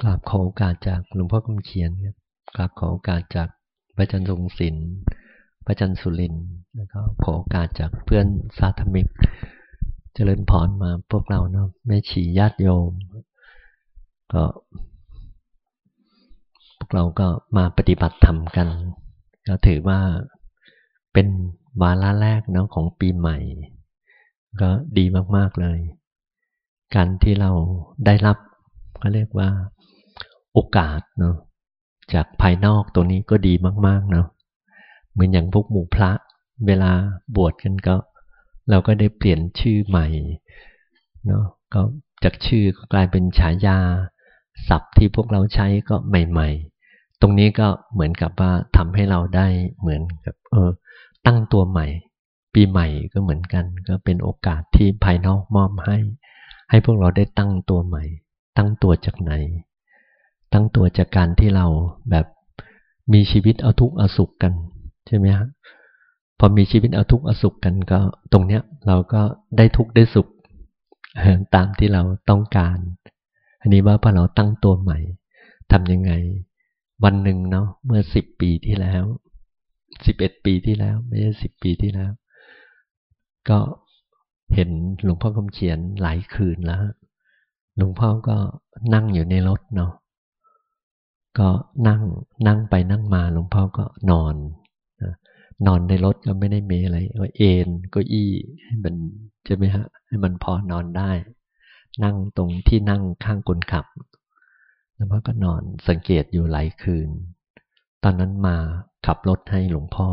กราบขอโอกาสจากหลวงพ่อคำเขียนครับกราบขอโอกาสจากพระอาจารย์ทรงศิลป์พระอาจารย์สุรินทร์แล้วก็ขอโอกาสจากเพื่อนสาธมิกเจริญพรมาพวกเราเนาะแม่ชีญาติโยม ก็พวกเราก็มาปฏิบัติธรรมกัน ก็ถือว่าเป็นวาระแรกเนาะของปีใหม่ ก็ดีมากๆเลย การที่เราได้รับก็เรียกว่า โอกาสเนาะจากภายนอกตัวนี้ก็ดีมากๆเนาะเหมือนอย่างพวกหมู่พระ เวลาบวชกันก็ เราก็ได้เปลี่ยนชื่อใหม่เนาะก็จากชื่อก็กลายเป็นฉายาศัพท์ที่พวกเราใช้ก็ใหม่ ๆ ตรงนี้ก็เหมือนกับว่าทำให้เราได้เหมือนกับ เออ ตั้งตัวใหม่ ปีใหม่ก็เหมือนกัน ก็เป็นโอกาสที่ภายนอกมอบให้ ให้พวกเราได้ตั้งตัวใหม่ ตั้งตัวจากไหน ตั้งตัวจากการที่เราแบบมีชีวิตเอาทุกข์เอาสุขกันใช่ไหมฮะพอมีชีวิตเอาทุกข์เอาสุขกันก็ ตรงเนี้ยเราก็ได้ทุกข์ได้สุขตามที่เราต้องการ อันนี้ว่าพอเราตั้งตัวใหม่ทำยังไง วันหนึ่งเนาะเมื่อสิบปีที่แล้วสิบเอ็ดปีที่แล้ว ไม่ใช่สิบปีที่แล้ว ก็เห็นหลวงพ่อคำเขียนหลายคืนแล้วหลวงพ่อก็นั่งอยู่ในรถเนาะ ก็นั่งนั่งไปนั่งมาหลวงพ่อก็นอนนอนในรถก็ไม่ได้มีอะไรก็เอนก็อี้ให้มันใช่ไหมฮะให้มันพอนอนได้ นั่งตรงที่นั่งข้างคนขับแล้วพ่อก็นอนสังเกตอยู่หลายคืน ตอนนั้นมาขับรถให้หลวงพ่อ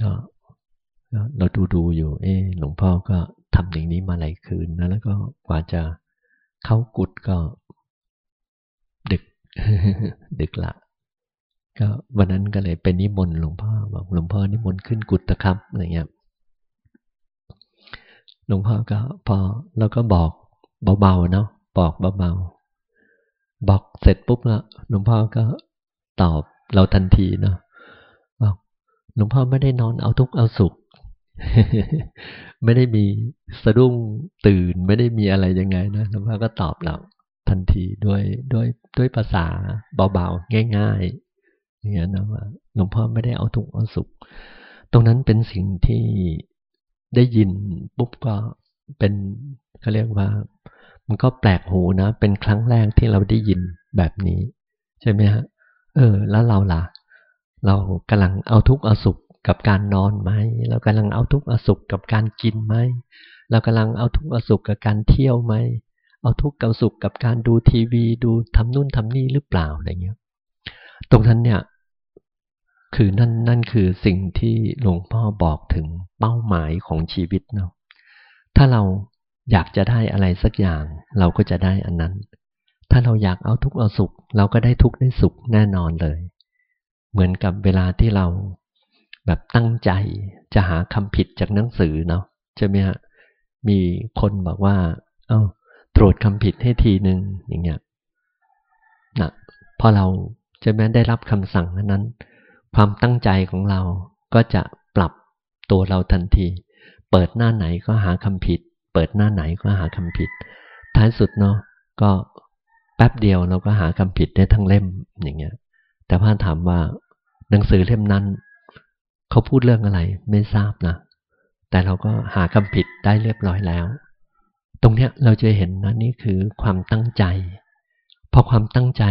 ก็เราดูดูอยู่ เออหลวงพ่อก็ทำอย่างนี้มาหลายคืนนะแล้วก็กว่าจะเข้ากุดก็ ดึกละ ก็วันนั้นก็เลยไปนิมนต์หลวงพ่อบอกหลวงพ่อนิมนต์ขึ้นกุฏครับอะไรเงี้ยหลวงพ่อก็พอแล้วก็บอกเบาๆเนาะบอกเบาๆบอกเสร็จปุ๊บแล้วหลวงพ่อก็ตอบเราทันทีเนาะบอกหลวงพ่อไม่ได้นอนเอาทุกข์เอาสุข ไม่ได้มีสะดุ้งตื่น ไม่ได้มีอะไรยังไงนะหลวงพ่อก็ตอบเรา ทันทีด้วยด้วยด้วยภาษาเบาๆ ง่ายๆอย่างนี้นะว่าหลวงพ่อไม่ได้เอาทุกข์เอาสุข ตรงนั้นเป็นสิ่งที่ได้ยินปุ๊บก็เป็นเขาเรียกว่า มันก็แปลกหูนะ เป็นครั้งแรกที่เราได้ยินแบบนี้ ใช่ไหมฮะ เออ แล้วเราล่ะ เรากำลังเอาทุกข์เอาสุขกับการนอนไหมเรากำลังเอาทุกข์เอาสุขกับการกินไหมเรากำลังเอาทุกข์เอาสุขกับการเที่ยวไหม เอาทุกข์เอาสุขกับการดูทีวีดูทำนู่นทำนี่หรือเปล่าอะไรเงี้ย ตรงนั้นเนี่ยคือนั่นนั่นคือสิ่งที่หลวงพ่อบอกถึงเป้าหมายของชีวิตเนาะถ้าเราอยากจะได้อะไรสักอย่าง เราก็จะได้อันนั้น ถ้าเราอยากเอาทุกข์เอาสุข เราก็ได้ทุกข์ได้สุขแน่นอนเลย เหมือนกับเวลาที่เราแบบตั้งใจจะหาคำผิดจากหนังสือเนาะใช่ไหมฮะมีคนบอกว่า เอา้า ตรวจคำผิดให้ทีหนึ่งอย่างเงี้ยนะพอเราจะแม้ได้รับคำสั่งนั้น ความตั้งใจของเราก็จะปรับตัวเราทันที เปิดหน้าไหนก็หาคำผิด เปิดหน้าไหนก็หาคำผิด ท้ายสุดเนาะก็แป๊บเดียวเราก็หาคำผิดได้ทั้งเล่มอย่างเงี้ย แต่พ่อถามว่าหนังสือเล่มนั้น เขาพูดเรื่องอะไรไม่ทราบนะ แต่เราก็หาคำผิดได้เรียบร้อยแล้ว ตรงเนี้ยเราจะเห็นนะนี่คือความตั้งใจ พอความตั้งใจ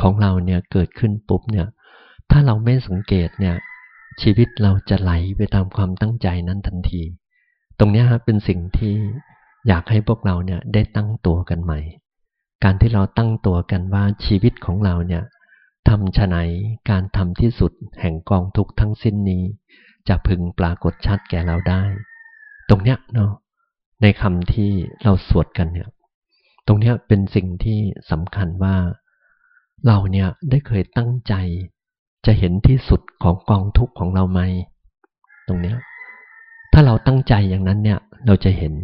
ของเราเนี่ยเกิดขึ้นปุ๊บเนี่ย ถ้าเราไม่สังเกตเนี่ย ชีวิตเราจะไหลไปตามความตั้งใจนั้นทันที ตรงนี้ฮะเป็นสิ่งที่อยากให้พวกเราเนี่ยได้ตั้งตัวกันใหม่ การที่เราตั้งตัวกันว่าชีวิตของเราเนี่ยทำชะไหนการทำที่สุดแห่งกองทุกทั้งสิ้นนี้ จะพึงปรากฏชัดแก่เราได้ ตรงเนี้ยเนาะ ในคำที่เราสวดกันเนี่ย ตรงนี้เป็นสิ่งที่สำคัญว่า เราเนี่ยได้เคยตั้งใจ จะเห็นที่สุดของกองทุกข์ของเราไหม ตรงนี้ถ้าเราตั้งใจอย่างนั้นเนี่ย เราจะเห็น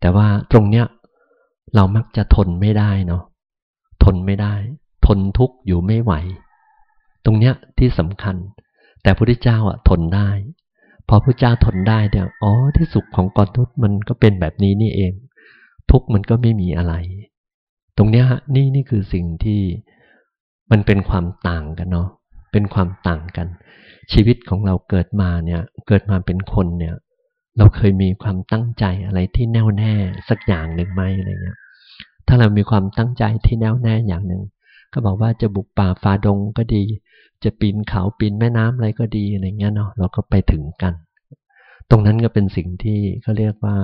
แต่ว่าตรงเนี้ยเรามักจะทนไม่ได้เนาะทนไม่ได้ ทนทุกข์อยู่ไม่ไหว ตรงเนี้ยที่สำคัญ แต่พระพุทธเจ้าอะทนได้ พอพระเจ้าทนได้เนี่ยอ๋อที่สุขของกองทุกข์มันก็เป็นแบบนี้นี่เอง ทุกข์มันก็ไม่มีอะไร ตรงเนี้ยนี่นี่คือสิ่งที่มันเป็นความต่างกันเนาะเป็นความต่างกัน ชีวิตของเราเกิดมาเนี่ย เกิดมาเป็นคนเนี่ย เราเคยมีความตั้งใจอะไรที่แน่วแน่สักอย่างหนึ่งไหมอะไรเงี้ย ถ้าเรามีความตั้งใจที่แน่วแน่อย่างหนึ่งก็บอกว่าจะบุกป่าฝ่าดงก็ดี จะปีนเขาปีนแม่น้ำอะไรก็ดีอะไรเงี้ยเนาะเราก็ไปถึงกัน ตรงนั้นก็เป็นสิ่งที่เขาเรียกว่า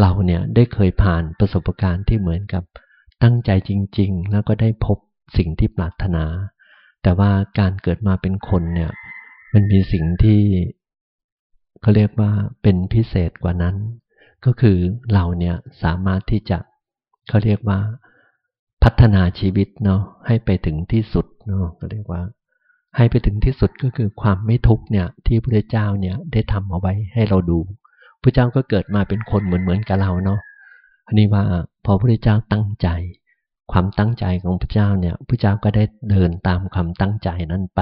เราเนี่ยได้เคยผ่านประสบการณ์ที่เหมือนกับตั้งใจจริง ๆ แล้วก็ได้พบสิ่งที่ปรารถนา แต่ว่าการเกิดมาเป็นคนเนี่ยมันมีสิ่งที่เขาเรียกว่าเป็นพิเศษกว่านั้น ก็คือเราเนี่ยสามารถที่จะเขาเรียกว่าพัฒนาชีวิตเนาะให้ไปถึงที่สุดเนาะก็เรียกว่า ให้ไปถึงที่สุดก็คือความไม่ทุกเนี่ยที่พระเจ้าเนี่ยได้ทำเอาไว้ให้เราดูพระเจ้าก็เกิดมาเป็นคนเหมือนเหมือนกับเราเนาะอันนี้ว่าพอพระเจ้าตั้งใจ ความตั้งใจของพระเจ้าเนี่ยพระเจ้าก็ได้เดินตามความตั้งใจนั้นไป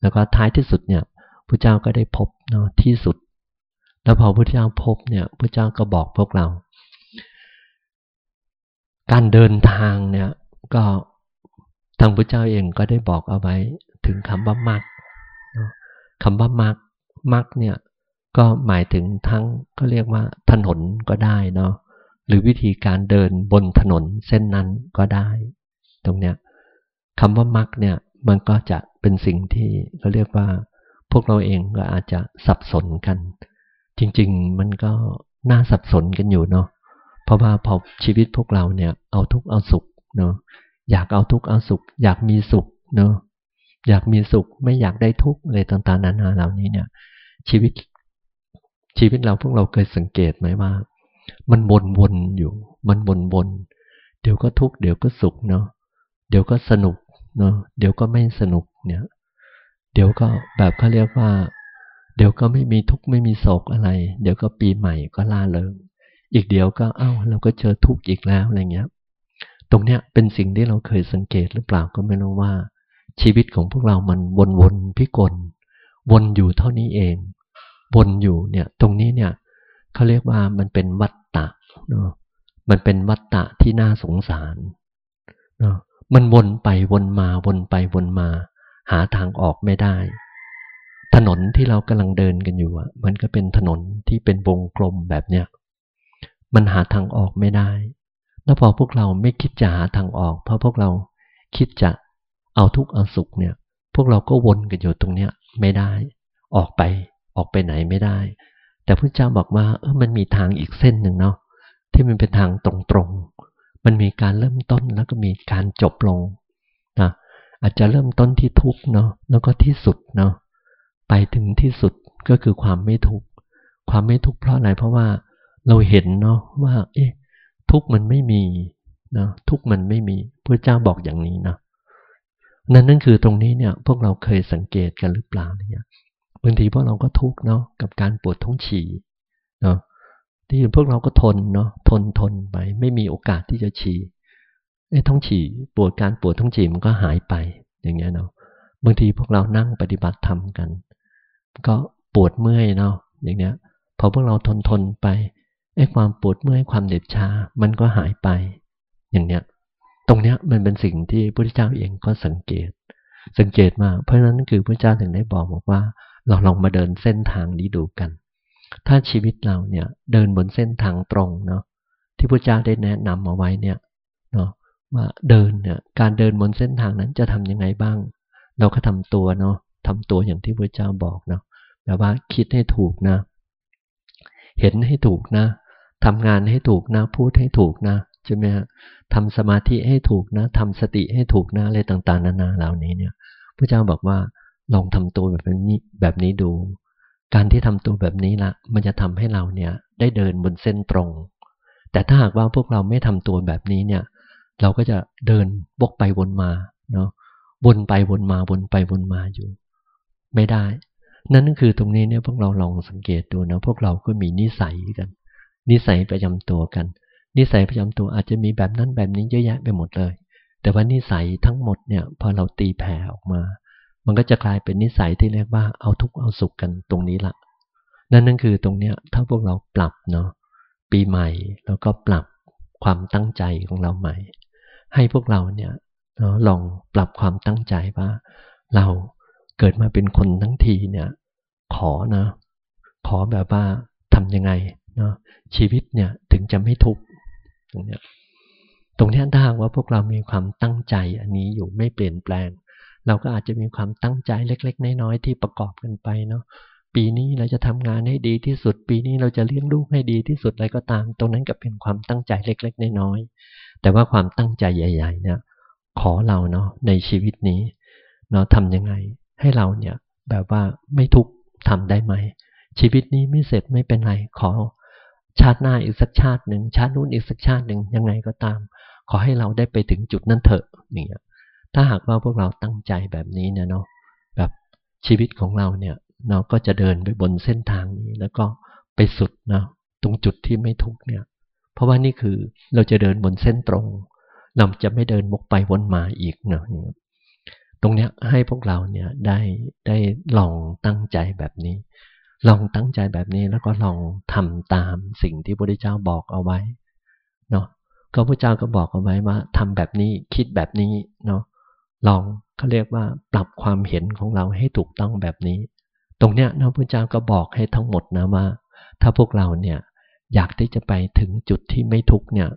แล้วก็ท้ายที่สุดเนี่ยพระเจ้าก็ได้พบเนาะที่สุด แล้วพอพระเจ้าพบเนี่ยพระเจ้าก็บอกพวกเรา การเดินทางเนี่ยก็ทางพระเจ้าเองก็ได้บอกเอาไว้ ถึงคำว่ามักคำว่ามักมักเนี่ยก็หมายถึงทั้งก็เรียกว่าถนนก็ได้เนาะหรือวิธีการเดินบนถนนเส้นนั้นก็ได้ ตรงเนี้ยคำว่ามักเนี่ยมันก็จะเป็นสิ่งที่เขาเรียกว่า พวกเราเองก็อาจจะสับสนกัน จริง ๆ มันก็น่าสับสนกันอยู่เนาะเพราะว่าพอชีวิตพวกเราเนี่ยเอาทุกเอาสุขเนาะอยากเอาทุกเอาสุข อยากมีสุขเนาะ อยากมีสุขไม่อยากได้ทุกอะไรต่างๆนานาเหล่านี้เนี่ย ชีวิตชีวิตเราพวกเราเคยสังเกตไหมว่า มันวนๆอยู่ มันวนๆเดี๋ยวก็ทุกข์เดี๋ยวก็สุขเนาะเดี๋ยวก็สนุกเนาะเดี๋ยวก็ไม่สนุกเนี่ย เดี๋ยวก็แบบเขาเรียกว่า เดี๋ยวก็ไม่มีทุกข์ไม่มีโศกอะไร เดี๋ยวก็ปีใหม่ก็ล่าเริงอีกเดี๋ยวก็เอา้าเราก็เจอทุกข์อีกแล้วอะไรเงี้ย ตรงเนี้ยเป็นสิ่งที่เราเคยสังเกตหรือเปล่าก็ไม่รู้ว่า ชีวิตของพวกเรามันวนวนพิกล วนอยู่เท่านี้เอง วนอยู่เนี่ยตรงนี้เนี่ยเขาเรียกว่ามันเป็นวัตตะเนาะมันเป็นวัตตะที่น่าสงสารเนาะมันวนไปวนมาวนไปวนมา หาทางออกไม่ได้ ถนนที่เรากำลังเดินกันอยู่อะ มันก็เป็นถนนที่เป็นวงกลมแบบเนี้ยมันหาทางออกไม่ได้ แล้วพอพวกเราไม่คิดจะหาทางออก เพราะพวกเราคิดจะ เอาทุกข์เอาสุขเนี่ย พวกเราก็วนกันอยู่ตรงเนี้ยไม่ได้ ออกไปออกไปไหนไม่ได้ แต่พระเจ้าบอกว่าเออมันมีทางอีกเส้นหนึ่งเนาะที่มันเป็นทางตรงๆ มันมีการเริ่มต้นแล้วก็มีการจบลงนะอาจจะเริ่มต้นที่ทุกข์เนาะแล้วก็ที่สุดเนาะไปถึงที่สุดก็คือความไม่ทุกข์ความไม่ทุกข์เพราะอะไรเพราะว่าเราเห็นเนาะว่า เอ๊ะทุกมันไม่มีนะทุกมันไม่มีพระเจ้าบอกอย่างนี้นะ นั่นนั่นคือตรงนี้เนี่ยพวกเราเคยสังเกตกันหรือเปล่าเนี่ยบางทีพวกเราก็ทุกเนาะกับการปวดท้องฉี่เนาะที่พวกเราก็ทนเนาะทนทนไปไม่มีโอกาสที่จะฉี่ไอ้ท้องฉี่ปวดการปวดท้องฉี่มันก็หายไปอย่างเงี้ยเนาะบางทีพวกเรานั่งปฏิบัติธรรมกัน ก็ปวดเมื่อยเนาะอย่างเนี้ยพอพวกเราทนทนไปไอ้ความปวดเมื่อยความเหน็บชา มันก็หายไป อย่างเนี้ย ตรงเนี้ยมันเป็นสิ่งที่พระพุทธเจ้าเองก็สังเกต สังเกตมาเพราะฉะนั้นคือพระเจ้าถึงได้บอกบอกว่า เราลองมาเดินเส้นทางนี้ดูกัน ถ้าชีวิตเราเนี่ยเดินบนเส้นทางตรงเนาะที่พระเจ้าได้แนะนำเอาไว้เนี่ยเนาะว่าเดินเนี่ยการเดินบนเส้นทางนั้นจะทํำยังไงบ้าง เราก็ทำตัวเนาะทำตัวอย่างที่พระเจ้าบอกเนาะแบบว่าคิดให้ถูกนะ เห็นให้ถูกนะทำงานให้ถูกนะ พูดให้ถูกนะ ใช่ไหมฮะทำสมาธิให้ถูกนะทำสติให้ถูกนะอะไรต่างๆ นานาเหล่านี้เนี่ยพระเจ้าบอกว่าลองทำตัวแบบนี้แบบนี้ดู การที่ทำตัวแบบนี้ละมันจะทำให้เราเนี่ยได้เดินบนเส้นตรง แต่ถ้าหากว่าพวกเราไม่ทำตัวแบบนี้เนี่ย เราก็จะเดินวกไปวนมาเนาะวนไปวนมาวนไปวนมาอยู่ ไม่ได้ นั่นคือตรงนี้เนี่ยพวกเราลองสังเกตดูนะพวกเราก็มีนิสัยกัน นิสัยประจำตัวกัน นิสัยประจำตัวอาจจะมีแบบนั้นแบบนี้เยอะแยะไปหมดเลย แต่ว่านิสัยทั้งหมดเนี่ยพอเราตีแผ่ออกมา มันก็จะกลายเป็นนิสัยที่เรียกว่าเอาทุกข์เอาสุขกันตรงนี้ละนั่นนั่นคือตรงเนี้ยถ้าพวกเราปรับเนาะปีใหม่แล้วก็ปรับความตั้งใจของเราใหม่ ให้พวกเราเนี่ยลองปรับความตั้งใจว่า เราเกิดมาเป็นคนทั้งทีเนี่ยขอนะขอแบบว่าทำยังไงเนาะชีวิตเนี่ยถึงจะไม่ทุกข์ ตรงเนี้ยตรงนี้ถ้าหากว่าพวกเรามีความตั้งใจ อันนี้อยู่ไม่เปลี่ยนแปลง เราก็อาจจะมีความตั้งใจเล็ก ๆ น้อยๆที่ประกอบกันไปเนาะปีนี้เราจะทำงานให้ดีที่สุด ปีนี้เราจะเลี้ยงลูกให้ดีที่สุดอะไรก็ตาม ตรงนั้นก็เป็นความตั้งใจเล็ก ๆ น้อยๆแต่ว่าความตั้งใจใหญ่ ๆ เนี่ย ขอเราเนาะในชีวิตนี้เนาะทำยังไง ให้เราเนี่ยแบบว่าไม่ทุกข์ทำได้ไหมชีวิตนี้ไม่เสร็จไม่เป็นไรขอ ชาติหน้าอีกสักชาติหนึ่งชาตินู้นอีกสักชาติหนึ่งยังไงก็ตาม ขอให้เราได้ไปถึงจุดนั้นเถอะอย่างเงี้ยถ้าหากว่าพวกเราตั้งใจแบบนี้เนี่ยเนาะแบบชีวิตของเราเนี่ยเราก็จะเดินไปบนเส้นทางนี้ แล้วก็ไปสุดนะตรงจุดที่ไม่ทุกเนี่ย เพราะว่านี่คือเราจะเดินบนเส้นตรง เราจะไม่เดินมกไปวนมาอีกเนาะตรงเนี้ยให้พวกเราเนี่ยได้ได้ลองตั้งใจแบบนี้ ลองตั้งใจแบบนี้แล้วก็ลองทำตามสิ่งที่พระพุทธเจ้าบอกเอาไว้เนาะก็พระเจ้าก็บอกเอาไว้ว่าทำแบบนี้คิดแบบนี้เนาะลองเขาเรียกว่าปรับความเห็นของเราให้ถูกต้องแบบนี้ ตรงเนี้ยนะพระเจ้าก็บอกให้ทั้งหมดนะว่า ถ้าพวกเราเนี่ยอยากที่จะไปถึงจุดที่ไม่ทุกเนี่ย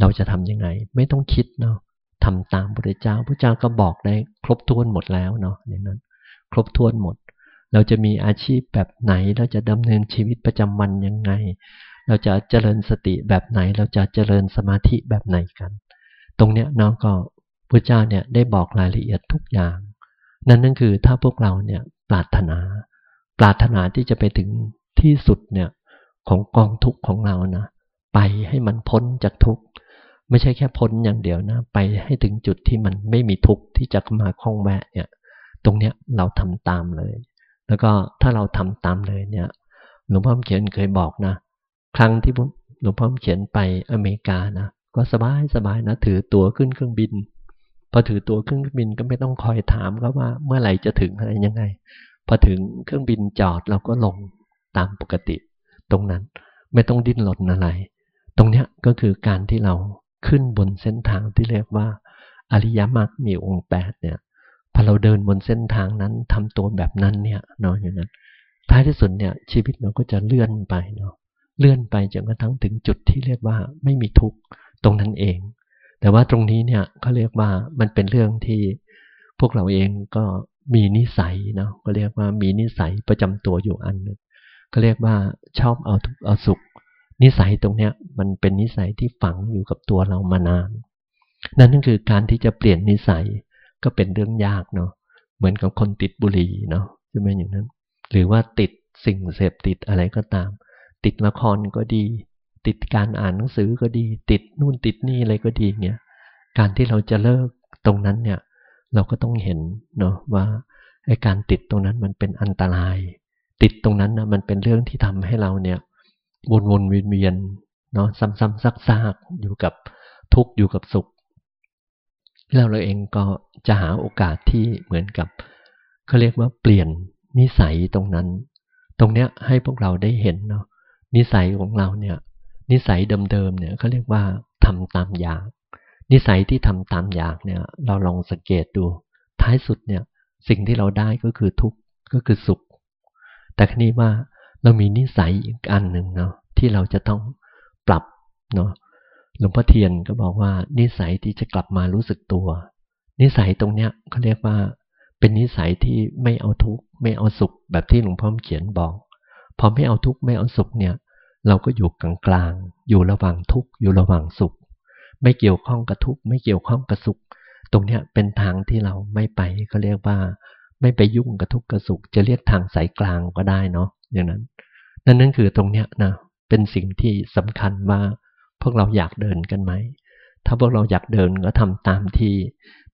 เราจะทํำยังไง ไม่ต้องคิดเนาะทำตามพระเจ้าพระเจ้าก็บอกได้ครบถ้วนหมดแล้วเนาะอย่างนั้น ครบถ้วนหมด เราจะมีอาชีพแบบไหน เราจะดำเนินชีวิตประจำวันยังไง เราจะเจริญสติแบบไหน เราจะเจริญสมาธิแบบไหนกัน ตรงเนี้ยน้องก็พระเจ้าเนี่ยได้บอกรายละเอียดทุกอย่าง นั่นนั่นคือถ้าพวกเราเนี่ยปรารถนา ปรารถนาที่จะไปถึงที่สุดเนี่ยของกองทุกข์ของเรานะไปให้มันพ้นจากทุกข์ไม่ใช่แค่พ้นอย่างเดียวนะ ไปให้ถึงจุดที่มันไม่มีทุกข์ที่จะมาคล้องแวะเนี่ย ตรงเนี้ยเราทำตามเลย แล้วก็ถ้าเราทำตามเลยเนี่ย หลวงพ่อเขียนเคยบอกนะ ครั้งที่หลวงพ่อเขียนไปอเมริกานะ ก็สบายสบายนะ ถือตั๋วขึ้นเครื่องบิน พอถือตั๋วเครื่องบินก็ไม่ต้องคอยถามเขาว่าเมื่อไหร่จะถึงอะไรยังไง พอถึงเครื่องบินจอดเราก็ลงตามปกติ ตรงนั้นไม่ต้องดิ้นหรนอะไร ตรงเนี้ยก็คือการที่เราขึ้นบนเส้นทางที่เรียกว่า อริยมรรคมีองค์แปดเนี่ย พอเราเดินบนเส้นทางนั้นทำตัวแบบนั้นเนี่ยเนาะอย่างนั้น ท้ายที่สุดเนี่ย ชีวิตเราก็จะเลื่อนไปเนาะเลื่อนไปจนกระทั่งถึงจุดที่เรียกว่าไม่มีทุกข์ตรงนั้นเอง แต่ว่าตรงนี้เนี่ยเขาเรียกว่ามันเป็นเรื่องที่พวกเราเองก็มีนิสัยเนาะก็เรียกว่ามีนิสัยประจำตัวอยู่อันนึงก็เรียกว่าชอบเอาทุกเอาสุข นิสัยตรงเนี้ยมันเป็นนิสัยที่ฝังอยู่กับตัวเรามานาน นั่นก็คือการที่จะเปลี่ยนนิสัย ก็เป็นเรื่องยากเนาะเหมือนกับคนติดบุหรี่เนาะใช่ไหมอย่างนั้น หรือว่าติดสิ่งเสพติดอะไรก็ตาม ติดละครก็ดี ติดการอ่านหนังสือก็ดี ติดนู่นติดนี่อะไรก็ดีเนี่ยการที่เราจะเลิกตรงนั้นเนี่ย เราก็ต้องเห็นเนาะว่าไอ้การติดตรงนั้นมันเป็นอันตราย ติดตรงนั้นนะมันเป็นเรื่องที่ทำให้เราเนี่ยวนวนเวียนเวียนเนาะซ้ำๆซักๆอยู่กับทุกข์อยู่กับสุข แล้วเราเองก็จะหาโอกาสที่เหมือนกับเขาเรียกว่าเปลี่ยนนิสัยตรงนั้น ตรงเนี้ยให้พวกเราได้เห็นเนาะนิสัยของเราเนี่ย นิสัยเดิมๆเนี่ยเขาเรียกว่าทำตามอยางนิสัยที่ทำตามอยากเนี่ย เราลองสังเกตดู ท้ายสุดเนี่ยสิ่งที่เราได้ก็คือทุกข์ก็คือสุข แต่คนี้ว่าเรามีนิสัยอีกอันหนึ่งเนาะที่เราจะต้องปรับเนาะ หลวงพ่อเทียนก็บอกว่า นิสัยที่จะกลับมารู้สึกตัว นิสัยตรงเนี้ยเขาเรียกว่า เป็นนิสัยที่ไม่เอาทุกข์ไม่เอาสุข แบบที่หลวงพ่อเขียนบอก พอไม่เอาทุกข์ไม่เอาสุขเนี่ย เราก็อยู่กลางๆอยู่ระหว่างทุกข์อยู่ระหว่างสุข ไม่เกี่ยวข้องกับทุกข์ไม่เกี่ยวข้องกับสุข ตรงเนี้ยเป็นทางที่เราไม่ไปเขาเรียกว่า ไม่ไปยุ่งกับทุกข์กับสุข จะเรียกทางสายกลางก็ได้เนาะอย่างนั้น นั่นนั่นคือตรงเนี้ยนะเป็นสิ่งที่สำคัญว่า พวกเราอยากเดินกันไหม ถ้าพวกเราอยากเดินก็ทำตามที่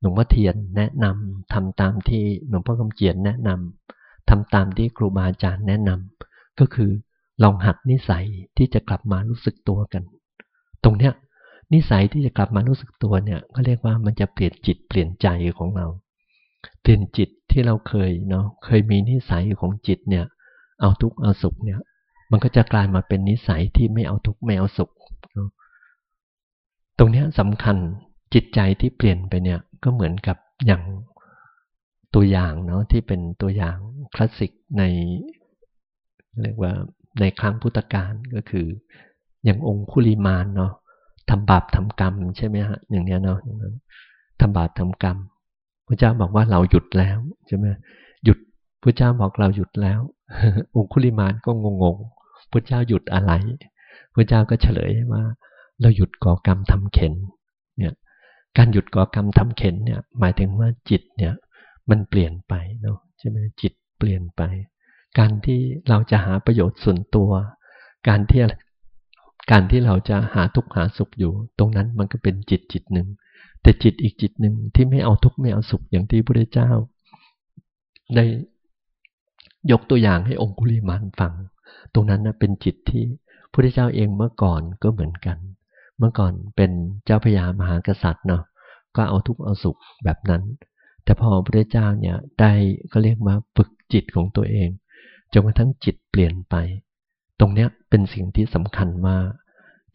หลวงพ่อเทียนแนะนำทำตามที่หลวงพ่อคำเจียนแนะนำทำตามที่ครูบาอาจารย์แนะนำก็คือลองหัดนิสัยที่จะกลับมารู้สึกตัวกัน ตรงเนี้ยนิสัยที่จะกลับมารู้สึกตัวเนี่ยก็เรียกว่ามันจะเปลี่ยนจิตเปลี่ยนใจของเรา เปลี่ยนจิตที่เราเคยเนาะเคยมีนิสัยของจิตเนี่ย เอาทุกข์เอาสุขเนี่ย มันก็จะกลายมาเป็นนิสัยที่ไม่เอาทุกข์ไม่เอาสุข ตรงนี้สำคัญจิตใจที่เปลี่ยนไปเนี่ยก็เหมือนกับอย่างตัวอย่างเนาะที่เป็นตัวอย่างคลาสสิกในเรียกว่าในครั้งพุทธกาลก็คือ อย่างองคุลิมานเนาะทำบาปทำกรรมใช่ไหมฮะอย่างเนี้ยเนาะทำบาปทำกรรมพระเจ้าบอกว่าเราหยุดแล้วใช่ไหมหยุดพระเจ้าบอกเราหยุดแล้ว องคุลิมานก็งงๆพระเจ้าหยุดอะไรพระเจ้าก็เฉลยว่า เราหยุดก่อกรรมทำเข็นเนี่ยการหยุดก่อกรรมทำเข็นเนี่ยหมายถึงว่าจิตเนี่ยมันเปลี่ยนไปเนาะใช่ไหมจิตเปลี่ยนไป การที่เราจะหาประโยชน์ส่วนตัว การที่การที่เราจะหาทุกข์หาสุขอยู่ ตรงนั้นมันก็เป็นจิตจิตหนึ่ง แต่จิตอีกจิตหนึ่งที่ไม่เอาทุกข์ไม่เอาสุขอย่างที่พระเจ้า ได้ยกตัวอย่างให้องคุลิมานฟัง ตรงนั้นนะเป็นจิตที่พระเจ้าเองเมื่อก่อนก็เหมือนกัน เมื่อก่อนเป็นเจ้าพญามหากษัตริย์เนาะก็เอาทุกข์เอาสุขแบบนั้น แต่พอพระเจ้าเนี่ยได้ก็เรียกมาฝึกจิตของตัวเองจนกระทั่งจิตเปลี่ยนไป ตรงเนี้ยเป็นสิ่งที่สำคัญว่า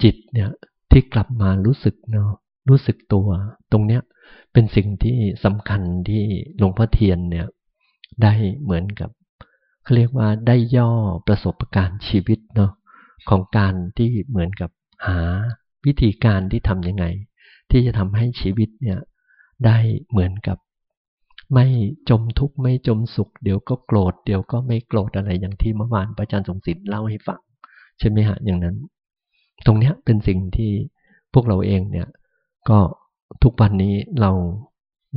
จิตเนี่ยที่กลับมารู้สึกเนาะรู้สึกตัว ตรงเนี้ยเป็นสิ่งที่สำคัญที่หลวงพ่อเทียนเนี่ยได้เหมือนกับเขาเรียกว่าได้ย่อประสบการณ์ชีวิตเนาะของการที่เหมือนกับหา วิธีการที่ทำยังไง ที่จะทำให้ชีวิตเนี่ยได้เหมือนกับ ไม่จมทุกข์ไม่จมสุข เดี๋ยวก็โกรธเดี๋ยวก็ไม่โกรธอะไรอย่างที่เมื่อวานพระอาจารย์สงสิทธิ์เล่าให้ฟังใช่ไหมฮะอย่างนั้น ตรงเนี้ยเป็นสิ่งที่พวกเราเองเนี่ยก็ทุกวันนี้เรา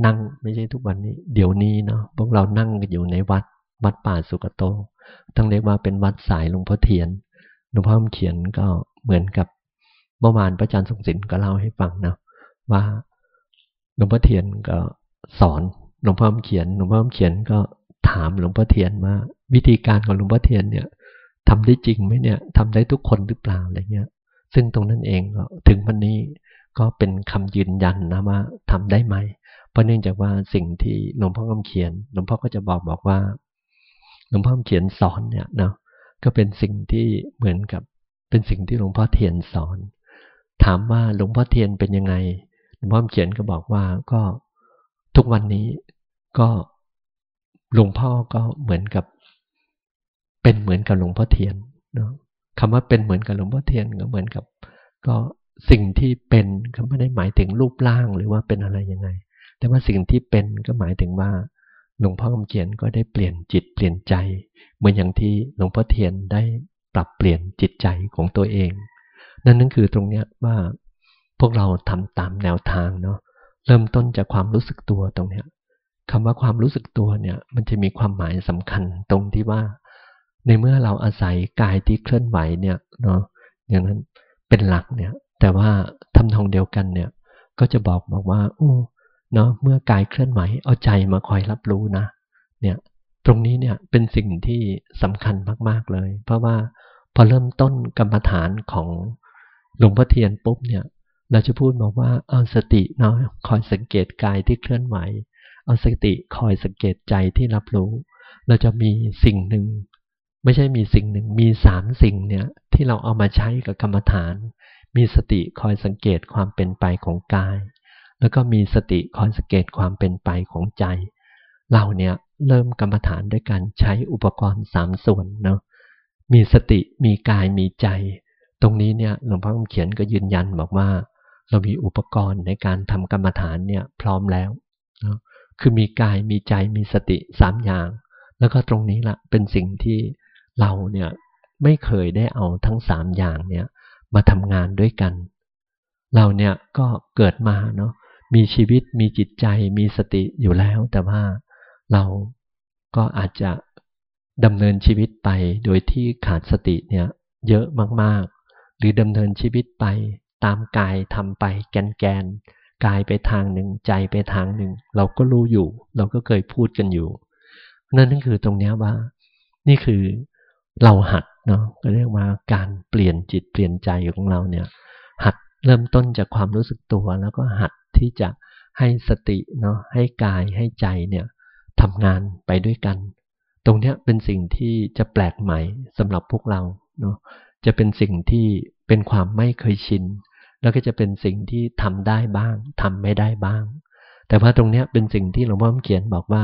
นั่งไม่ใช่ทุกวันนี้ เดี๋ยวนี้เนาะพวกเรานั่งกันอยู่ในวัดวัดป่าสุกโตต้องเรียกว่าเป็นวัดสายหลวงพ่อเทียนหลวงพ่อเขียนก็เหมือนกับ เมื่อวานพระอาจารย์ทรงศิลป์ก็เล่าให้ฟังนะว่าหลวงพ่อเทียนก็สอนหลวงพ่อเขียนหลวงพ่อเขียนก็ถามหลวงพ่อเทียนว่าวิธีการของหลวงพ่อเทียนเนี่ยทำได้จริงไหมเนี่ยทำได้ทุกคนหรือเปล่าอะไรเงี้ย ซึ่งตรงนั้นเองก็ถึงวันนี้ก็เป็นคำยืนยันนะว่าทำได้ไหมเพราะเนื่องจากว่าสิ่งที่หลวงพ่อคำเขียน หลวงพ่อก็จะบอกบอกว่า หลวงพ่อคำเขียนสอนเนี่ยเนาะก็เป็นสิ่งที่เหมือนกับเป็นสิ่งที่หลวงพ่อเทียนสอน ถามว่าหลวงพ่อเทียนเป็นยังไงหลวงพ่อเขียนก็บอกว่าก็ทุกวันนี้ก็หลวงพ่อก็เหมือนกับ เป็นเหมือนกับหลวงพ่อเทียนเนาะคำว่าเป็นเหมือนกับหลวงพ่อเทียนก็เหมือนกับ ก็สิ่งที่เป็นก็ไม่ได้หมายถึงรูปร่างหรือว่าเป็นอะไรยังไง แต่ว่าสิ่งที่เป็นก็หมายถึงว่าหลวงพ่อคำเขียนก็ได้เปลี่ยนจิตเปลี่ยนใจ เหมือนอย่างที่หลวงพ่อเทียนได้ปรับเปลี่ยนจิตใจของตัวเอง นั่นนั่นคือตรงเนี้ยว่าพวกเราทำตามแนวทางเนาะเริ่มต้นจากความรู้สึกตัวตรงเนี้ยคำว่าความรู้สึกตัวเนี่ย มันจะมีความหมายสำคัญตรงที่ว่า ในเมื่อเราอาศัยกายที่เคลื่อนไหวเนี่ยเนาะอย่างนั้นเป็นหลักเนี่ย แต่ว่าทำทองเดียวกันเนี่ย ก็จะบอกบอกว่าโอ้เนาะเมื่อกายเคลื่อนไหวเอาใจมาคอยรับรู้นะ เนี่ย ตรงนี้เนี่ยเป็นสิ่งที่สำคัญมากๆเลย เพราะว่าพอเริ่มต้นกรรมฐานของ หลวงพ่อเทียนปุ๊บเนี่ย เราจะพูดบอกว่าเอาสติเนาะคอยสังเกตกายที่เคลื่อนไหว เอาสติคอยสังเกตใจที่รับรู้ เราจะมีสิ่งหนึ่ง ไม่ใช่มีสิ่งหนึ่ง มีสามสิ่งเนี่ยที่เราเอามาใช้กับกรรมฐาน มีสติคอยสังเกตความเป็นไปของกาย แล้วก็มีสติคอยสังเกตความเป็นไปของใจ เราเนี่ยเริ่มกรรมฐานด้วยการใช้อุปกรณ์สามส่วนเนาะมีสติมีกายมีใจ ตรงนี้เนี่ยหลวงพ่อเขียนก็ยืนยันบอกว่า เรามีอุปกรณ์ในการทำกรรมฐานเนี่ยพร้อมแล้วนะคือมีกายมีใจมีสติสามอย่าง แล้วก็ตรงนี้ละเป็นสิ่งที่เราเนี่ยไม่เคยได้เอาทั้งสามอย่างเนี่ยมาทำงานด้วยกัน เราเนี่ยก็เกิดมาเนาะมีชีวิตมีจิตใจมีสติอยู่แล้ว แต่ว่าเราก็อาจจะดำเนินชีวิตไปโดยที่ขาดสติเนี่ยเยอะมากๆ หรือดำเนินชีวิตไป ตามกายทำไปแกนแกนกายไปทางหนึ่งใจไปทางหนึ่ง เราก็รู้อยู่ เราก็เคยพูดกันอยู่ นั่นนั่นคือตรงนี้ว่า นี่คือเราหัดเนาะก็เรียกว่าการเปลี่ยนจิตเปลี่ยนใจของเราเนี่ย หัดเริ่มต้นจากความรู้สึกตัว แล้วก็หัดที่จะให้สติเนาะให้กายให้ใจเนี่ยทำงานไปด้วยกัน ตรงนี้เป็นสิ่งที่จะแปลกใหม่สำหรับพวกเราเนาะ จะเป็นสิ่งที่เป็นความไม่เคยชิน แล้วก็จะเป็นสิ่งที่ทำได้บ้างทำไม่ได้บ้าง แต่ว่าตรงเนี้ยเป็นสิ่งที่หลวงพ่อเขียนบอกว่า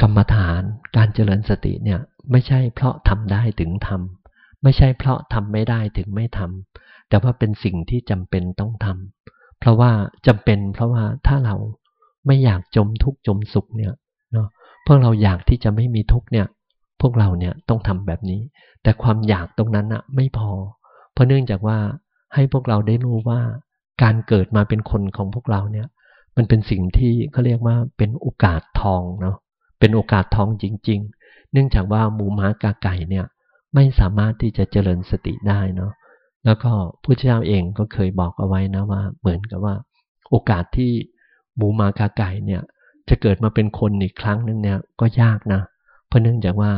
กรรมฐานการเจริญสติเนี่ยไม่ใช่เพราะทำได้ถึงทำไม่ใช่เพราะทำไม่ได้ถึงไม่ทำแต่ว่าเป็นสิ่งที่จำเป็นต้องทำเพราะว่าจำเป็นเพราะว่าถ้าเราไม่อยากจมทุกข์จมสุขเนี่ยเนาะพวกเราอยากที่จะไม่มีทุกข์เนี่ย พวกเราเนี่ยต้องทำแบบนี้ แต่ความอยากตรงนั้นอะไม่พอ เพราะเนื่องจากว่าให้พวกเราได้รู้ว่าการเกิดมาเป็นคนของพวกเราเนี่ย มันเป็นสิ่งที่เขาเรียกว่าเป็นโอกาสทองเนาะเป็นโอกาสทองจริง ๆ เนื่องจากว่าหมูม้ากาไก่เนี่ยไม่สามารถที่จะเจริญสติได้เนาะแล้วก็พระเจ้าเองก็เคยบอกเอาไว้นะว่า เหมือนกับว่า โอกาสที่หมูมากาไก่เนี่ย จะเกิดมาเป็นคนอีกครั้งนึงเนี่ยก็ยากนะเพราะเนื่องจากว่า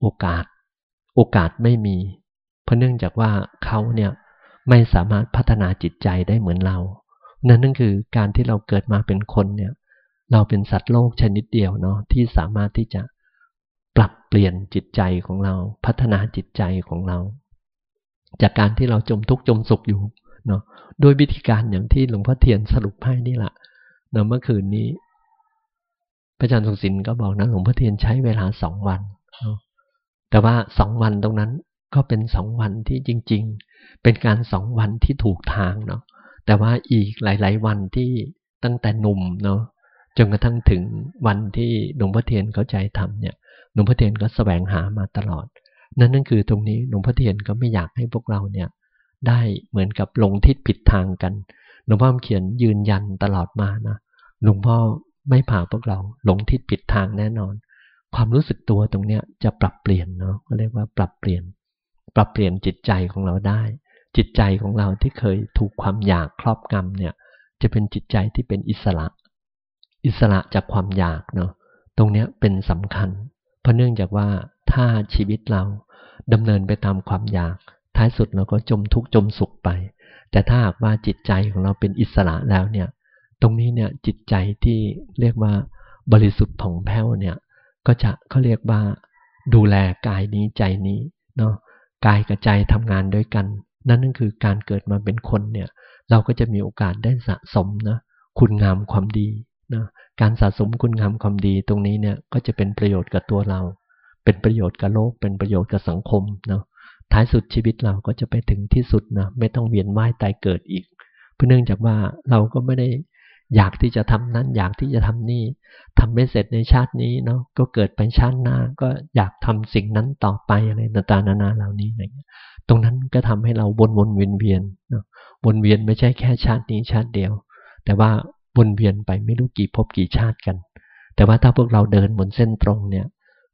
โอกาส โอกาสไม่มี เพราะเนื่องจากว่าเขาเนี่ยไม่สามารถพัฒนาจิตใจได้เหมือนเรา นั่นนั่นคือการที่เราเกิดมาเป็นคนเนี่ย เราเป็นสัตว์โลกชนิดเดียวเนาะที่สามารถที่จะปรับเปลี่ยนจิตใจของเรา พัฒนาจิตใจของเรา จากการที่เราจมทุกข์จมสุขอยู่เนาะโดยวิธีการอย่างที่หลวงพ่อเทียนสรุปให้นี่แหละเนาะเมื่อคืนนี้ พระอาจารย์ทรงศิลป์ก็บอกนะหลวงพ่อเทียนใช้เวลาสองวัน แต่ว่าสองวันตรงนั้นก็เป็นสองวันที่จริง ๆ เป็นการสองวันที่ถูกทางเนาะ แต่ว่าอีกหลาย ๆ วันที่ตั้งแต่หนุ่มเนาะจนกระทั่งถึงวันที่หลวงพ่อเทียนเข้าใจทำเนี่ยหลวงพ่อเทียนก็สแสวงหามาตลอด นั่นนั่นคือตรงนี้หลวงพ่อเทียนก็ไม่อยากให้พวกเราเนี่ยได้เหมือนกับลงทิศผิดทางกันหลวงพ่อเขียนยืนยันตลอดมานะหลวงพ่อ ไม่พาพวกเราหลงทิศผิดทางแน่นอน ความรู้สึกตัวตรงเนี้ยจะปรับเปลี่ยนเนาะก็เรียกว่าปรับเปลี่ยน ปรับเปลี่ยนจิตใจของเราได้ จิตใจของเราที่เคยถูกความอยากครอบงำเนี่ย จะเป็นจิตใจที่เป็นอิสระ อิสระจากความอยากเนาะตรงเนี้ยเป็นสำคัญ เพราะเนื่องจากว่าถ้าชีวิตเราดำเนินไปตามความอยาก ท้ายสุดเราก็จมทุกข์จมสุขไป แต่ถ้าหากว่าจิตใจของเราเป็นอิสระแล้วเนี่ย ตรงนี้เนี่ยจิตใจที่เรียกว่าบริสุทธิ์ผ่องแผ้วเนี่ยก็จะเขาเรียกว่าดูแลกายนี้ใจนี้เนาะกายกับใจทำงานด้วยกัน นั่นนั่นคือการเกิดมาเป็นคนเนี่ยเราก็จะมีโอกาสได้สะสมนะคุณงามความดีนะการสะสมคุณงามความดีตรงนี้เนี่ยก็จะเป็นประโยชน์กับตัวเรา เป็นประโยชน์กับโลก เป็นประโยชน์กับสังคมเนาะท้ายสุดชีวิตเราก็จะไปถึงที่สุดนะไม่ต้องเวียนว่ายตายเกิดอีก เพราะเนื่องจากว่าเราก็ไม่ได้ อยากที่จะทำนั้น อยากที่จะทำนี่ทำไม่เสร็จในชาตินี้เนาะก็เกิดไปชาติหน้า ก็อยากทำสิ่งนั้นต่อไปอะไรต่างๆนานาเหล่านี้อะไรเงี้ยตรงนั้นก็ทำให้เราวนวนเวียนเวียนเนาะวนเวียนไม่ใช่แค่ชาตินี้ชาติเดียว แต่ว่าวนเวียนไปไม่รู้กี่ภพกี่ชาติกัน แต่ว่าถ้าพวกเราเดินบนเส้นตรงเนี่ย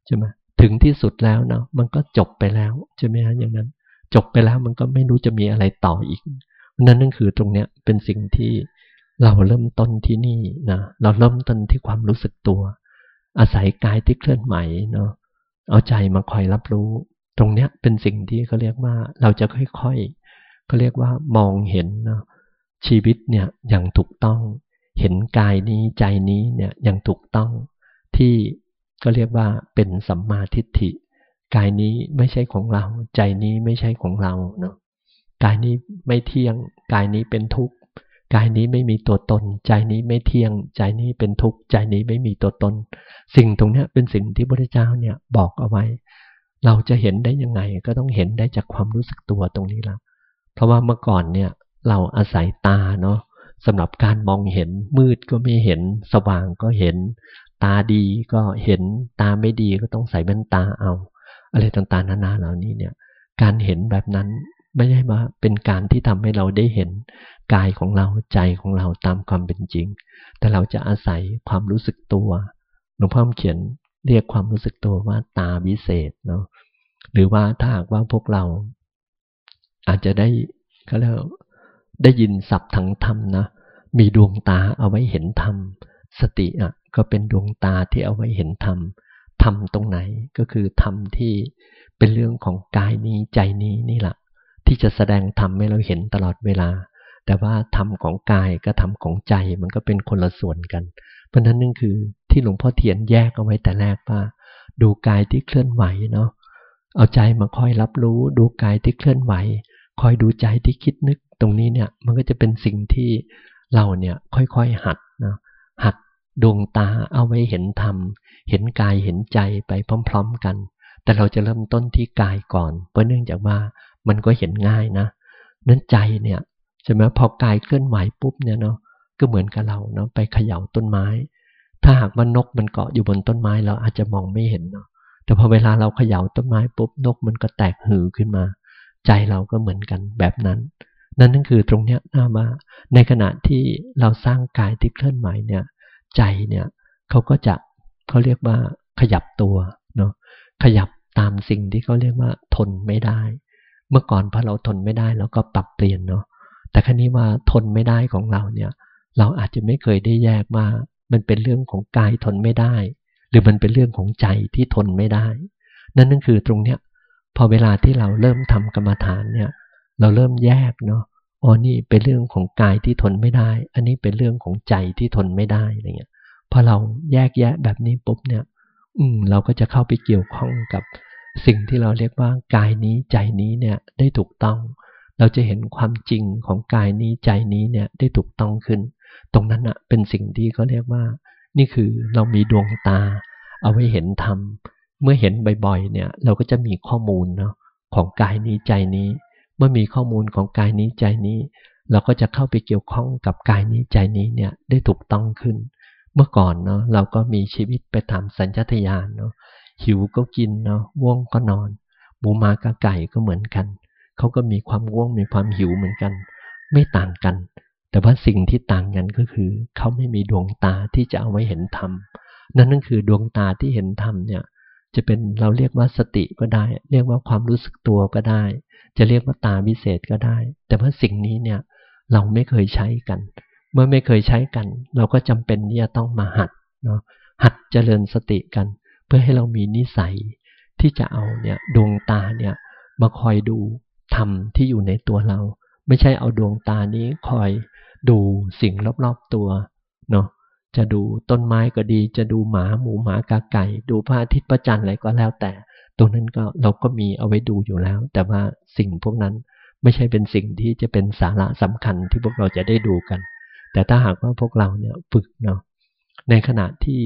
ใช่ไหมถึงที่สุดแล้วเนาะมันก็จบไปแล้วใช่ไหมฮะอย่างนั้น จบไปแล้วมันก็ไม่รู้จะมีอะไรต่ออีกนั่นนั่นคือตรงเนี้ยเป็นสิ่งที่ เราเริ่มต้นที่นี่นะเราเริ่มต้นที่ความรู้สึกตัว อาศัยกายที่เคลื่อนไหวเนาะเอาใจมาคอยรับรู้ ตรงเนี้ยเป็นสิ่งที่เขาเรียกว่า เราจะค่อยๆเขาเรียกว่ามองเห็นเนาะชีวิตเนี่ยอย่างถูกต้อง เห็นกายนี้ใจนี้เนี่ยอย่างถูกต้องที่ก็เรียกว่าเป็นสัมมาทิฏฐิ กายนี้ไม่ใช่ของเรา ใจนี้ไม่ใช่ของเราเนาะกายนี้ไม่เที่ยง กายนี้เป็นทุกข์ กายนี้ไม่มีตัวตน ใจนี้ไม่เที่ยง ใจนี้เป็นทุกข์ ใจนี้ไม่มีตัวตน สิ่งตรงนี้เป็นสิ่งที่พระเจ้าเนี่ยบอกเอาไว้ เราจะเห็นได้ยังไงก็ต้องเห็นได้จากความรู้สึกตัวตรงนี้ละเพราะว่าเมื่อก่อนเนี่ยเราอาศัยตาเนาะสำหรับการมองเห็นมืดก็ไม่เห็น สว่างก็เห็น ตาดีก็เห็นตาไม่ดีก็ต้องใส่แว่นตาเอา อะไรต่างๆนานาเหล่านี้เนี่ยการเห็นแบบนั้นไม่ใช่ว่าเป็นการที่ทำให้เราได้เห็น กายของเราใจของเราตามความเป็นจริง แต่เราจะอาศัยความรู้สึกตัวหลวงพ่อเขียนเรียกความรู้สึกตัวว่าตาวิเศษเนาะหรือว่าถ้าหากว่าพวกเรา อาจจะได้เขาเรียกได้ยินศัพท์ทางธรรมนะมีดวงตาเอาไว้เห็นธรรม สติอะก็เป็นดวงตาที่เอาไว้เห็นธรรมธรรมตรงไหนก็คือธรรมที่เป็นเรื่องของกายนี้ใจนี้นี่แหละที่จะแสดงธรรมให้เราเห็นตลอดเวลา แต่ว่าธรรมของกายกับธรรมของใจมันก็เป็นคนละส่วนกัน เพราะนั้นนั่นคือที่หลวงพ่อเทียนแยกเอาไว้แต่แรกว่า ดูกายที่เคลื่อนไหวเนาะเอาใจมาคอยรับรู้ดูกายที่เคลื่อนไหว คอยดูใจที่คิดนึกตรงนี้เนี่ยมันก็จะเป็นสิ่งที่เราเนี่ยค่อยๆหัดนะหัดดวงตาเอาไว้เห็นธรรม เห็นกายเห็นใจไปพร้อม ๆกัน แต่เราจะเริ่มต้นที่กายก่อน เพราะเนื่องจากว่ามันก็เห็นง่ายนะนั้นใจเนี่ย ใช่ไหมพอกายเคลื่อนไหวปุ๊บเนี่ยเนาะก็เหมือนกับเราเนาะไปเขย่าต้นไม้ ถ้าหากว่านกมันเกาะอยู่บนต้นไม้เราอาจจะมองไม่เห็นเนาะแต่พอเวลาเราเขย่าต้นไม้ปุ๊บนกมันก็แตกหือขึ้นมา ใจเราก็เหมือนกันแบบนั้น นั่นนั่นคือตรงเนี้ยน่ามาในขณะที่เราสร้างกายที่เคลื่อนไหวเนี่ย ใจเนี่ยเขาก็จะเขาเรียกว่าขยับตัวเนาะขยับตามสิ่งที่เขาเรียกว่าทนไม่ได้ เมื่อก่อนพอเราทนไม่ได้เราก็ปรับเปลี่ยนเนาะ แต่ครั้นี้ว่าทนไม่ได้ของเราเนี่ย เราอาจจะไม่เคยได้แยกว่า มันเป็นเรื่องของกายทนไม่ได้ หรือมันเป็นเรื่องของใจที่ทนไม่ได้ นั่นนั่นคือตรงเนี้ยพอเวลาที่เราเริ่มทำกรรมฐานเนี่ย เราเริ่มแยกเนาะอ๋อนี่เป็นเรื่องของกายที่ทนไม่ได้ อันนี้เป็นเรื่องของใจที่ทนไม่ได้อะไรเงี้ยพอเราแยกแยะแบบนี้ปุ๊บเนี่ย อืมเราก็จะเข้าไปเกี่ยวข้องกับสิ่งที่เราเรียกว่ากายนี้ใจนี้เนี่ยได้ถูกต้อง เราจะเห็นความจริงของกายนี้ใจนี้เนี่ยได้ถูกต้องขึ้น ตรงนั้นอะเป็นสิ่งที่เขาเรียกว่า นี่คือเรามีดวงตา เอาไว้เห็นธรรม เมื่อเห็นบ่อยๆเนี่ยเราก็จะมีข้อมูลเนาะของกายนี้ใจนี้ เมื่อมีข้อมูลของกายนี้ใจนี้ เราก็จะเข้าไปเกี่ยวข้องกับกายนี้ใจนี้เนี่ยได้ถูกต้องขึ้น เมื่อก่อนเนาะเราก็มีชีวิตไปตามสัญชาตญาณเนาะหิวก็กินเนาะว่วงก็นอนหมูมากระไก่ก็เหมือนกัน เขาก็มีความว่วงมีความหิวเหมือนกัน ไม่ต่างกัน แต่ว่าสิ่งที่ต่างกันก็คือเขาไม่มีดวงตาที่จะเอาไว้เห็นธรรมนั่นนั่นคือดวงตาที่เห็นธรรมเนี่ยจะเป็นเราเรียกว่าสติก็ได้ เรียกว่าความรู้สึกตัวก็ได้ จะเรียกว่าตาวิเศษก็ได้ แต่ว่าสิ่งนี้เนี่ยเราไม่เคยใช้กัน เมื่อไม่เคยใช้กัน เราก็จำเป็นที่จะต้องมาหัดเนาะหัดเจริญสติกัน เพื่อให้เรามีนิสัยที่จะเอาเนี่ยดวงตาเนี่ยมาคอยดู ธรรมที่อยู่ในตัวเรา ไม่ใช่เอาดวงตานี้คอยดูสิ่งรอบๆตัวเนาะจะดูต้นไม้ก็ดี จะดูหมาหมูหมากาไก่ ดูพระอาทิตย์พระจันทร์อะไรก็แล้วแต่ ตรงนั้นก็เราก็มีเอาไว้ดูอยู่แล้ว แต่ว่าสิ่งพวกนั้นไม่ใช่เป็นสิ่งที่จะเป็นสาระสำคัญที่พวกเราจะได้ดูกัน แต่ถ้าหากว่าพวกเราเนี่ยฝึกเนาะในขณะที่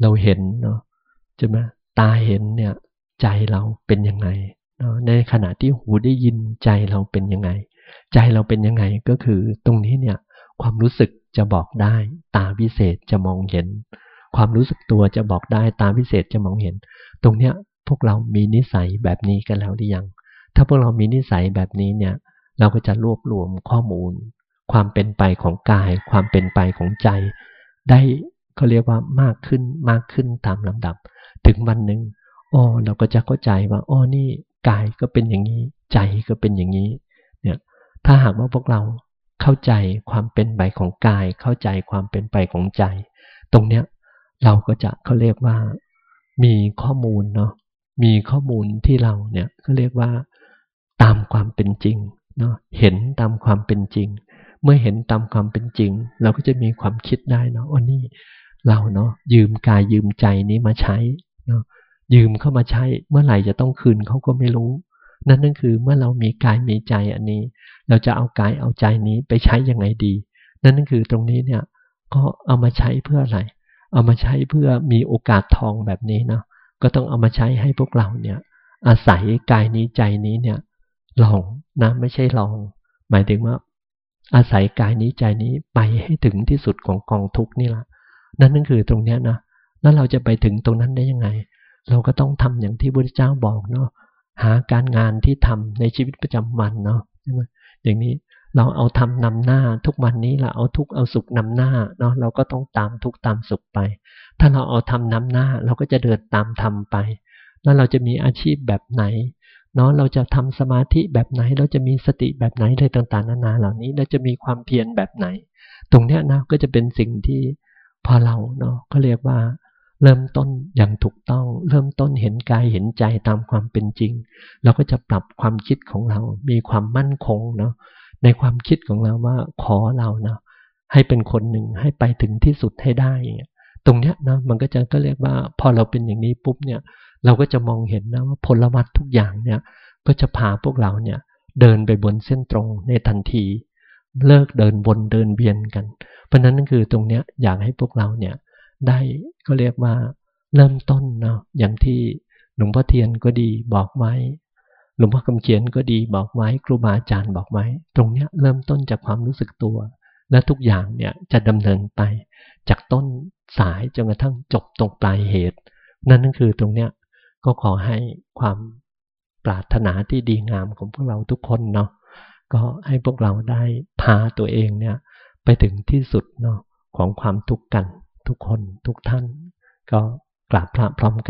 เราเห็นเนาะใช่ไหมตาเห็นเนี่ยใจเราเป็นยังไง ในขณะที่หูได้ยินใจเราเป็นยังไง ใจเราเป็นยังไงก็คือตรงนี้เนี่ยความรู้สึกจะบอกได้ ตาพิเศษจะมองเห็น ความรู้สึกตัวจะบอกได้ตาพิเศษจะมองเห็น ตรงเนี้ยพวกเรามีนิสัยแบบนี้กันแล้วหรือยัง ถ้าพวกเรามีนิสัยแบบนี้เนี่ย เราก็จะรวบรวมข้อมูล ความเป็นไปของกาย ความเป็นไปของใจ ได้เขาเรียกว่ามากขึ้นมากขึ้นตามลำดับ ถึงวันหนึ่งอ๋อเราก็จะเข้าใจว่าอ๋อนี่ กายก็เป็นอย่างนี้ ใจก็เป็นอย่างนี้เนี่ยถ้าหากว่าพวกเราเข้าใจความเป็นไปของกาย เข้าใจความเป็นไปของใจ ตรงเนี้ยเราก็จะเขาเรียกว่ามีข้อมูลเนาะมีข้อมูลที่เราเนี่ยเขาเรียกว่าตามความเป็นจริงเนาะเห็นตามความเป็นจริง เมื่อเห็นตามความเป็นจริง เราก็จะมีความคิดได้เนาะว่านี่เราเนาะยืมกายยืมใจนี้มาใช้เนาะ ยืมเข้ามาใช้เมื่อไหร่จะต้องคืนเขาก็ไม่รู้ นั่นนั่นคือเมื่อเรามีกายมีใจอันนี้ เราจะเอากายเอาใจนี้ไปใช้ยังไงดี นั่นนั่นคือตรงนี้เนี่ยก็เอามาใช้เพื่ออะไร เอามาใช้เพื่อมีโอกาสทองแบบนี้เนาะก็ต้องเอามาใช้ให้พวกเราเนี่ย อาศัยกายนี้ใจนี้เนี่ยลองนะไม่ใช่ลอง หมายถึงว่า อาศัยกายนี้ใจนี้ไปให้ถึงที่สุดของกองทุกนี่แหละนั่นนั่นคือตรงนี้นะแล้วเราจะไปถึงตรงนั้นได้ยังไง เราก็ต้องทำอย่างที่พระเจ้าบอกเนาะหาการงานที่ทำในชีวิตประจำวันเนาะใช่ไหมอย่างนี้เราเอาทำนำหน้าทุกวันนี้เราเอาทุกเอาสุขนำหน้าเนาะเราก็ต้องตามทุกตามสุขไป ถ้าเราเอาทำนำหน้าเราก็จะเดินตามทำไป แล้วเราจะมีอาชีพแบบไหนเนาะเราจะทำสมาธิแบบไหน เราจะมีสติแบบไหนอะไรต่างๆนานาเหล่านี้ เราจะมีความเพียรแบบไหน ตรงเนี้ยนะก็จะเป็นสิ่งที่พอเราเนาะก็เรียกว่า เริ่มต้นอย่างถูกต้อง เริ่มต้นเห็นกายเห็นใจตามความเป็นจริง เราก็จะปรับความคิดของเรา มีความมั่นคงเนาะในความคิดของเราว่าขอเราเนาะให้เป็นคนหนึ่งให้ไปถึงที่สุดให้ได้อย่างเงี้ยตรงเนี้ยนะมันก็จะก็เรียกว่าพอเราเป็นอย่างนี้ปุ๊บเนี่ย เราก็จะมองเห็นนะว่าผลวัตทุกอย่างเนี่ยก็จะพาพวกเราเนี่ยเดินไปบนเส้นตรงในทันที เลิกเดินวนเดินเบียนกัน เพราะนั้นนั่นคือตรงเนี้ยอยากให้พวกเราเนี่ย ได้ก็เรียกว่าเริ่มต้นเนาะอย่างที่หลวงพ่อเทียนก็ดีบอกไว้ หลวงพ่อคำเขียนก็ดีบอกไว้ ครูบาอาจารย์บอกไว้ ตรงเนี้ยเริ่มต้นจากความรู้สึกตัว และทุกอย่างเนี่ยจะดำเนินไป จากต้นสายจนกระทั่งจบตรงปลายเหตุ นั่นนั่นคือตรงเนี้ยก็ขอให้ความปรารถนาที่ดีงามของพวกเราทุกคนเนาะก็ให้พวกเราได้พาตัวเองเนี่ยไปถึงที่สุดเนาะของความทุกข์กัน ทุกคนทุกท่าน ก็กราบพระพร้อมกัน